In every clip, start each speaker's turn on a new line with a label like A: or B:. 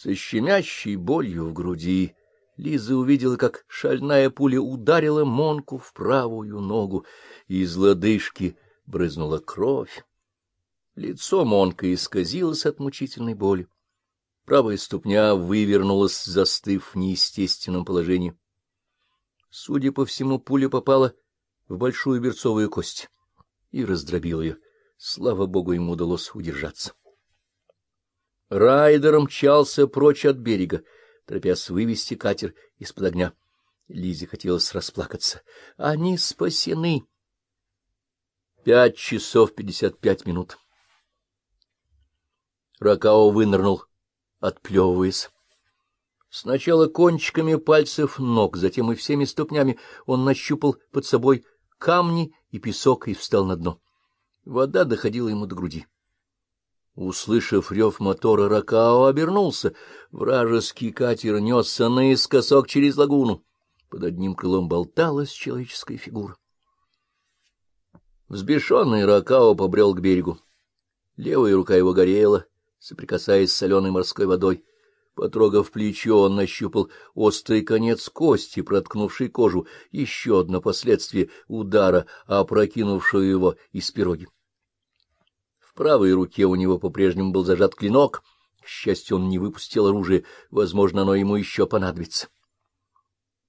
A: Со щемящей болью в груди Лиза увидела, как шальная пуля ударила Монку в правую ногу, и из лодыжки брызнула кровь. Лицо Монка исказилось от мучительной боли. Правая ступня вывернулась, застыв в неестественном положении. Судя по всему, пуля попала в большую берцовую кость и раздробила ее. Слава богу, ему удалось удержаться. Райдер мчался прочь от берега, торопясь вывести катер из-под огня. Лизе хотелось расплакаться. Они спасены. Пять часов пятьдесят пять минут. Ракао вынырнул, отплевываясь. Сначала кончиками пальцев ног, затем и всеми ступнями он нащупал под собой камни и песок и встал на дно. Вода доходила ему до груди. Услышав рев мотора, Ракао обернулся. Вражеский катер несся наискосок через лагуну. Под одним крылом болталась человеческая фигура. Взбешенный Ракао побрел к берегу. Левая рука его горела, соприкасаясь с соленой морской водой. Потрогав плечо, он нащупал острый конец кости, проткнувший кожу, еще одно последствие удара, опрокинувшего его из пироги правой руке у него по-прежнему был зажат клинок. К счастью, он не выпустил оружие, возможно, оно ему еще понадобится.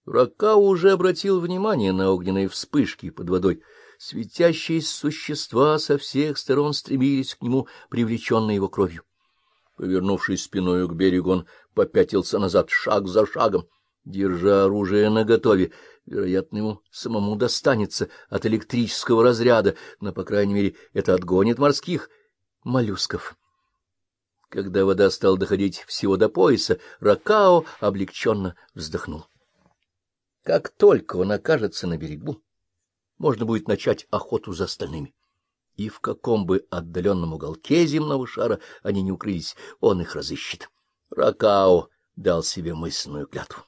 A: Ракау уже обратил внимание на огненные вспышки под водой. Светящиеся существа со всех сторон стремились к нему, привлеченные его кровью. Повернувшись спиной к берегу, он попятился назад, шаг за шагом, держа оружие наготове. Вероятно, ему самому достанется от электрического разряда, но, по крайней мере, это отгонит морских моллюсков. Когда вода стала доходить всего до пояса, Ракао облегченно вздохнул. Как только он окажется на берегу, можно будет начать охоту за остальными. И в каком бы отдаленном уголке земного шара они не укрылись, он их разыщет. Ракао дал себе мысленную клятву.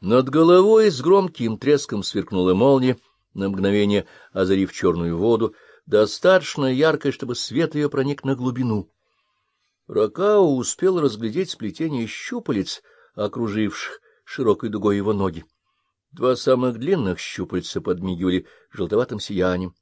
A: Над головой с громким треском сверкнула молния, на мгновение озарив черную воду, достаточно яркой, чтобы свет ее проник на глубину. Ракао успел разглядеть сплетение щупалец, окруживших широкой дугой его ноги. Два самых длинных щупальца подмигивали желтоватым сиянием.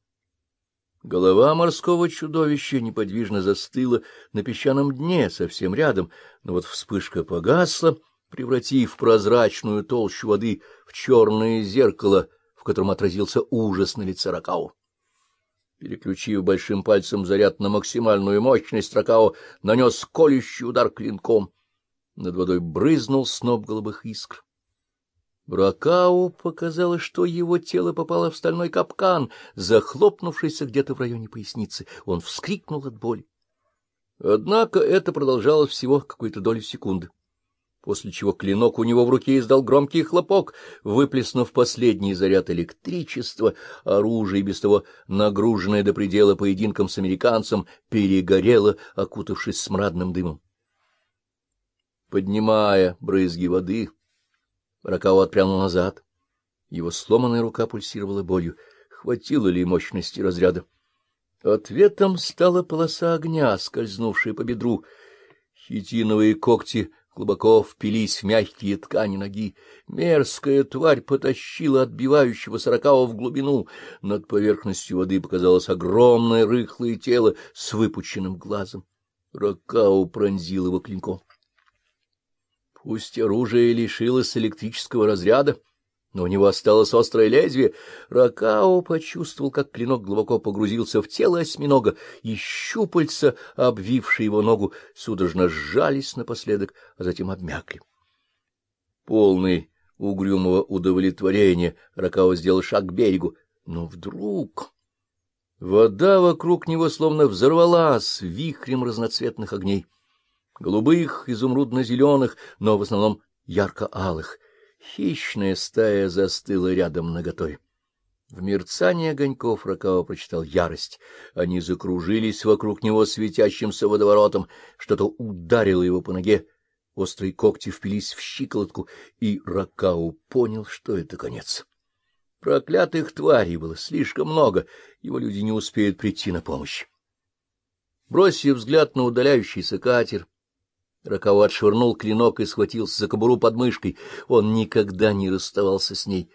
A: Голова морского чудовища неподвижно застыла на песчаном дне совсем рядом, но вот вспышка погасла, превратив прозрачную толщу воды в черное зеркало, в котором отразился ужас на лице Ракао. Переключив большим пальцем заряд на максимальную мощность, Ракао нанес колющий удар клинком. Над водой брызнул сноп голубых искр. Ракау показалось, что его тело попало в стальной капкан, захлопнувшийся где-то в районе поясницы. Он вскрикнул от боли. Однако это продолжалось всего какую-то долю секунды после чего клинок у него в руке издал громкий хлопок, выплеснув последний заряд электричества, оружие, без того нагруженное до предела поединком с американцем, перегорело, окутавшись смрадным дымом. Поднимая брызги воды, Ракао отпрянул назад. Его сломанная рука пульсировала болью. Хватило ли мощности разряда? Ответом стала полоса огня, скользнувшая по бедру. Хитиновые когти глубоко впились в мягкие ткани ноги. Мерзкая тварь потащила отбивающего сорокава в глубину. Над поверхностью воды показалось огромное рыхлое тело с выпученным глазом. Ракау пронзил его клинком. Пусть оружие лишилось электрического разряда, но у него осталось острое лезвие. Ракао почувствовал, как клинок глубоко погрузился в тело осьминога, и щупальца, обвившие его ногу, судорожно сжались напоследок, а затем обмякли. Полный угрюмого удовлетворения Ракао сделал шаг к берегу, но вдруг... Вода вокруг него словно взорвалась вихрем разноцветных огней, голубых, изумрудно-зеленых, но в основном ярко-алых — Хищная стая застыла рядом наготове. В мерцании огоньков Ракао прочитал ярость. Они закружились вокруг него светящимся водоворотом. Что-то ударило его по ноге. Острые когти впились в щиколотку, и Ракау понял, что это конец. Проклятых тварей было слишком много, его люди не успеют прийти на помощь. Бросив взгляд на удаляющийся катер, Ракао отшвырнул клинок и схватился за кобуру под мышкой. Он никогда не расставался с ней.